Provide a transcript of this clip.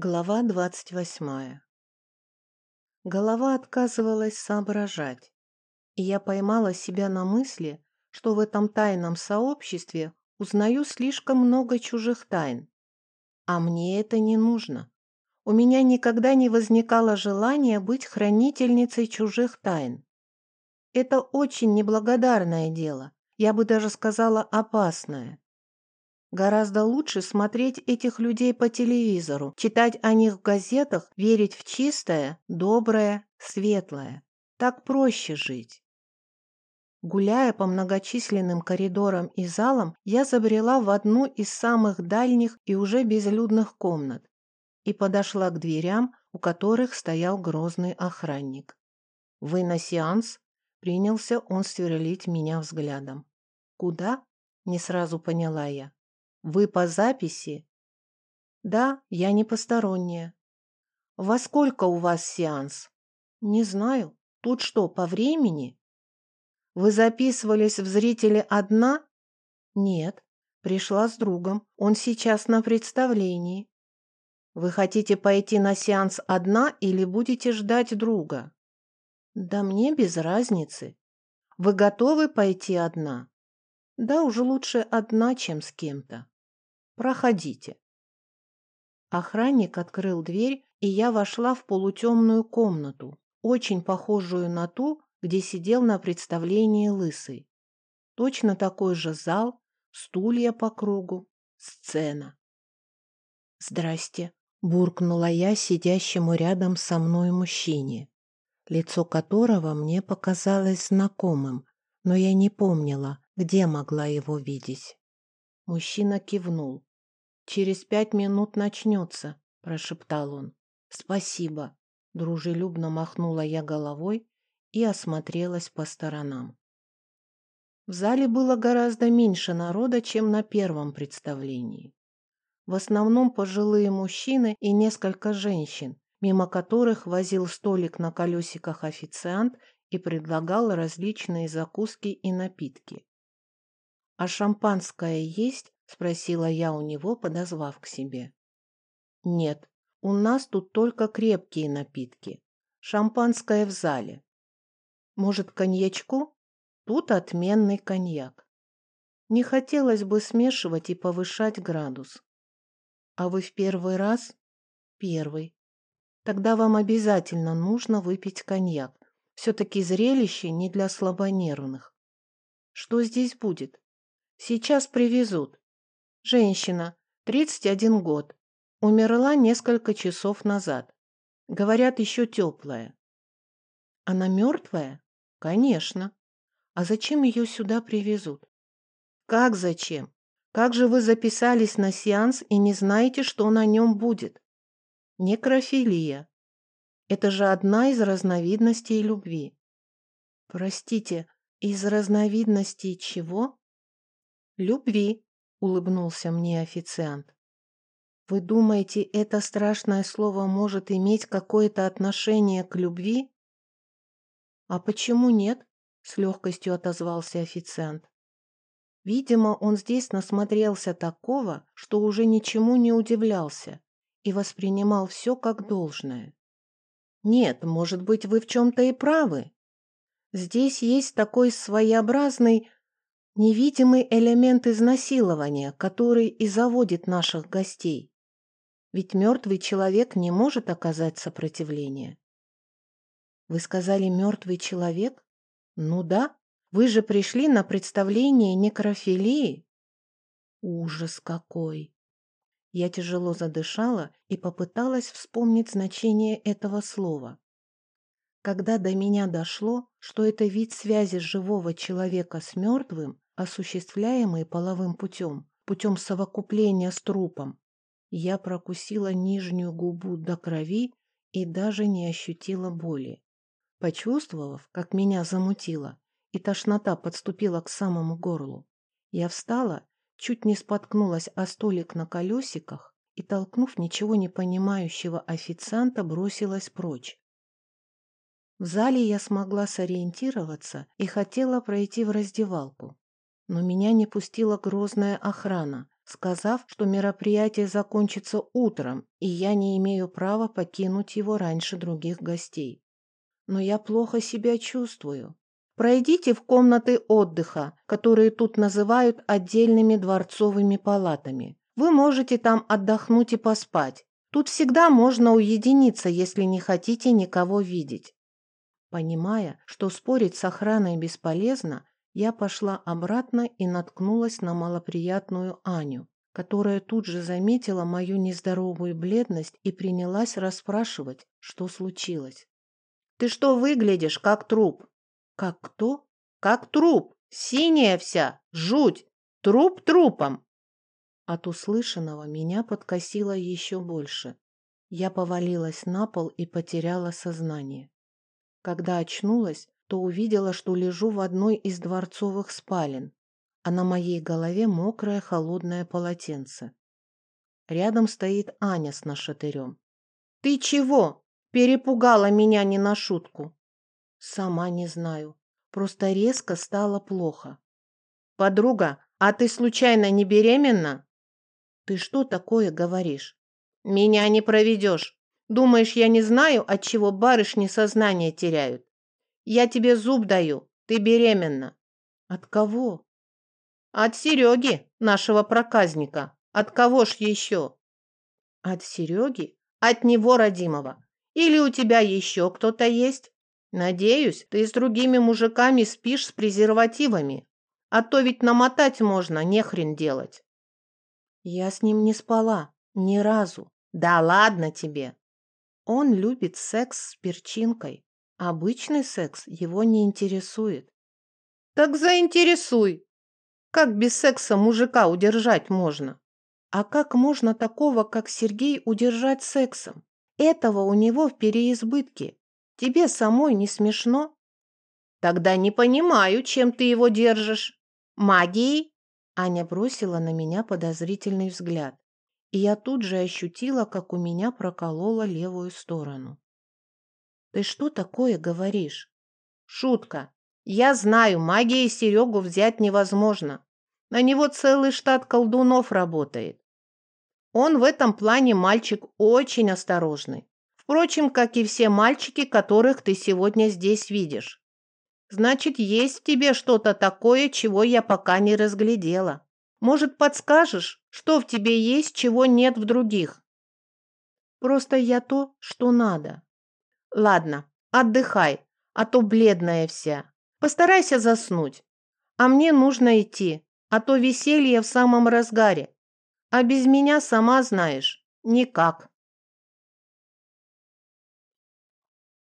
Глава двадцать восьмая Голова отказывалась соображать, и я поймала себя на мысли, что в этом тайном сообществе узнаю слишком много чужих тайн. А мне это не нужно. У меня никогда не возникало желания быть хранительницей чужих тайн. Это очень неблагодарное дело, я бы даже сказала опасное. Гораздо лучше смотреть этих людей по телевизору, читать о них в газетах, верить в чистое, доброе, светлое. Так проще жить. Гуляя по многочисленным коридорам и залам, я забрела в одну из самых дальних и уже безлюдных комнат и подошла к дверям, у которых стоял грозный охранник. «Вы на сеанс?» — принялся он сверлить меня взглядом. «Куда?» — не сразу поняла я. Вы по записи? Да, я не посторонняя. Во сколько у вас сеанс? Не знаю. Тут что, по времени? Вы записывались в зрители одна? Нет, пришла с другом. Он сейчас на представлении. Вы хотите пойти на сеанс одна или будете ждать друга? Да мне без разницы. Вы готовы пойти одна? Да, уже лучше одна, чем с кем-то. Проходите. Охранник открыл дверь, и я вошла в полутемную комнату, очень похожую на ту, где сидел на представлении лысый. Точно такой же зал, стулья по кругу, сцена. «Здрасте», — буркнула я сидящему рядом со мной мужчине, лицо которого мне показалось знакомым, но я не помнила, где могла его видеть? Мужчина кивнул. «Через пять минут начнется», – прошептал он. «Спасибо», – дружелюбно махнула я головой и осмотрелась по сторонам. В зале было гораздо меньше народа, чем на первом представлении. В основном пожилые мужчины и несколько женщин, мимо которых возил столик на колесиках официант и предлагал различные закуски и напитки. «А шампанское есть?» – спросила я у него, подозвав к себе. «Нет, у нас тут только крепкие напитки. Шампанское в зале. Может, коньячку? Тут отменный коньяк. Не хотелось бы смешивать и повышать градус. А вы в первый раз? Первый. Тогда вам обязательно нужно выпить коньяк. Все-таки зрелище не для слабонервных. Что здесь будет? Сейчас привезут. Женщина, 31 год. Умерла несколько часов назад. Говорят, еще теплая. Она мертвая? Конечно. А зачем ее сюда привезут? Как зачем? Как же вы записались на сеанс и не знаете, что на нем будет? Некрофилия. Это же одна из разновидностей любви. Простите, из разновидностей чего? «Любви», — улыбнулся мне официант. «Вы думаете, это страшное слово может иметь какое-то отношение к любви?» «А почему нет?» — с легкостью отозвался официант. Видимо, он здесь насмотрелся такого, что уже ничему не удивлялся и воспринимал все как должное. «Нет, может быть, вы в чем-то и правы. Здесь есть такой своеобразный Невидимый элемент изнасилования, который и заводит наших гостей. Ведь мертвый человек не может оказать сопротивление. Вы сказали «мертвый человек»? Ну да, вы же пришли на представление некрофилии. Ужас какой! Я тяжело задышала и попыталась вспомнить значение этого слова. Когда до меня дошло, что это вид связи живого человека с мертвым, осуществляемые половым путем, путем совокупления с трупом. Я прокусила нижнюю губу до крови и даже не ощутила боли. Почувствовав, как меня замутило, и тошнота подступила к самому горлу, я встала, чуть не споткнулась о столик на колесиках и, толкнув ничего не понимающего официанта, бросилась прочь. В зале я смогла сориентироваться и хотела пройти в раздевалку, но меня не пустила грозная охрана, сказав, что мероприятие закончится утром, и я не имею права покинуть его раньше других гостей. Но я плохо себя чувствую. Пройдите в комнаты отдыха, которые тут называют отдельными дворцовыми палатами. Вы можете там отдохнуть и поспать. Тут всегда можно уединиться, если не хотите никого видеть. Понимая, что спорить с охраной бесполезно, я пошла обратно и наткнулась на малоприятную Аню, которая тут же заметила мою нездоровую бледность и принялась расспрашивать, что случилось. «Ты что выглядишь, как труп?» «Как кто?» «Как труп! Синяя вся! Жуть! Труп трупом!» От услышанного меня подкосило еще больше. Я повалилась на пол и потеряла сознание. Когда очнулась, то увидела, что лежу в одной из дворцовых спален, а на моей голове мокрое холодное полотенце. Рядом стоит Аня с нашатырем. «Ты чего? Перепугала меня не на шутку!» «Сама не знаю. Просто резко стало плохо». «Подруга, а ты случайно не беременна?» «Ты что такое говоришь?» «Меня не проведешь. Думаешь, я не знаю, от чего барышни сознание теряют? Я тебе зуб даю, ты беременна. От кого? От Сереги, нашего проказника. От кого ж еще? От Сереги? От него, родимого. Или у тебя еще кто-то есть? Надеюсь, ты с другими мужиками спишь с презервативами. А то ведь намотать можно, не хрен делать. Я с ним не спала. Ни разу. Да ладно тебе. Он любит секс с перчинкой. Обычный секс его не интересует. Так заинтересуй. Как без секса мужика удержать можно? А как можно такого, как Сергей, удержать сексом? Этого у него в переизбытке. Тебе самой не смешно? Тогда не понимаю, чем ты его держишь. Магией? Аня бросила на меня подозрительный взгляд, и я тут же ощутила, как у меня проколола левую сторону. Ты что такое говоришь? Шутка. Я знаю, магией Серегу взять невозможно. На него целый штат колдунов работает. Он в этом плане мальчик очень осторожный. Впрочем, как и все мальчики, которых ты сегодня здесь видишь. Значит, есть в тебе что-то такое, чего я пока не разглядела. Может, подскажешь, что в тебе есть, чего нет в других? Просто я то, что надо. Ладно, отдыхай, а то бледная вся. Постарайся заснуть. А мне нужно идти, а то веселье в самом разгаре. А без меня, сама знаешь, никак.